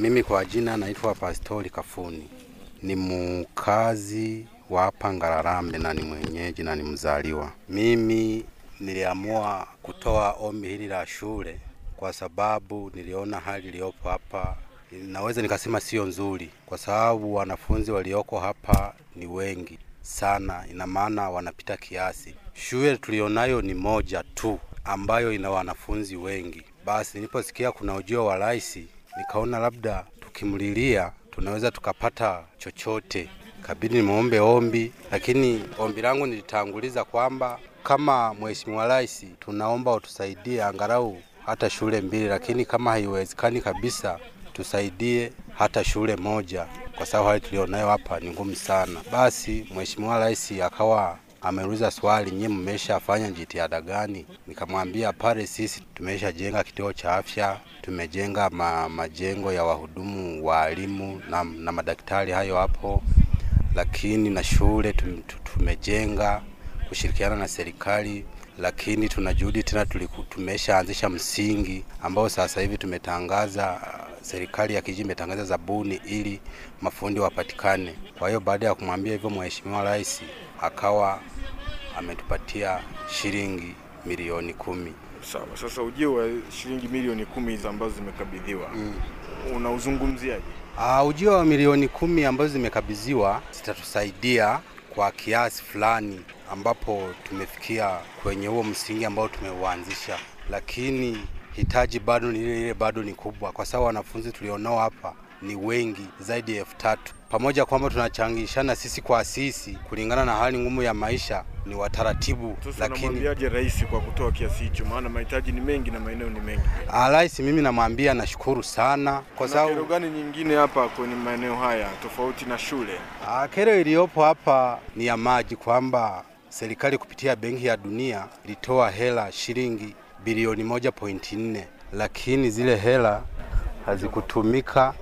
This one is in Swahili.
Mimi kwa jina naitwa Pastori Kafuni, ni mkazi wa hapa Ngararambe na ni mwenyeji na ni mzaliwa. Mimi niliamua kutoa ombi hili la shule kwa sababu niliona hali iliyopo hapa, naweza nikasema sio nzuri, kwa sababu wanafunzi walioko hapa ni wengi sana, ina maana wanapita kiasi. Shule tulionayo ni moja tu ambayo ina wanafunzi wengi. Basi niliposikia kuna ujio wa rais, nikaona labda tukimlilia tunaweza tukapata chochote, kabidi nimuombe ombi, lakini ombi langu nilitanguliza kwamba kama mheshimiwa rais, tunaomba utusaidie angalau hata shule mbili, lakini kama haiwezekani kabisa, tusaidie hata shule moja, kwa sababu hali tulionayo hapa ni ngumu sana. Basi mheshimiwa rais akawa ameuliza swali, nyinyi mmeshafanya jitihada gani? Nikamwambia pale sisi tumeshajenga kituo cha afya, tumejenga ma, majengo ya wahudumu waalimu na, na madaktari hayo hapo, lakini na shule tum, tumejenga kushirikiana na serikali, lakini tuna juhudi tena, tumeshaanzisha msingi ambao sasa hivi tumetangaza serikali ya kijiji imetangaza zabuni ili mafundi wapatikane. Kwa hiyo baada ya kumwambia hivyo Mheshimiwa Rais akawa ametupatia shilingi milioni kumi. Sawa. Sasa ujio wa shilingi milioni kumi hizo ambazo zimekabidhiwa mm. unauzungumziaje? Uh, ujio wa milioni kumi ambazo zimekabidhiwa zitatusaidia kwa kiasi fulani, ambapo tumefikia kwenye huo msingi ambao tumeuanzisha, lakini hitaji bado ni ile ile, bado ni kubwa, kwa sababu wanafunzi tulionao hapa ni wengi zaidi ya elfu tatu pamoja kwamba tunachangishana sisi kwa sisi kulingana na hali ngumu ya maisha, ni wataratibu. Lakini rais kwa kutoa kiasi hicho? Maana mahitaji ni mengi na maeneo ni mengi. Rais, mimi namwambia nashukuru sana kwa sababu. Kero gani nyingine hapa kwenye maeneo haya tofauti na shule? Ah, kero iliyopo hapa ni ya maji, kwamba serikali kupitia Benki ya Dunia ilitoa hela shilingi bilioni moja pointi nne lakini zile hela hazikutumika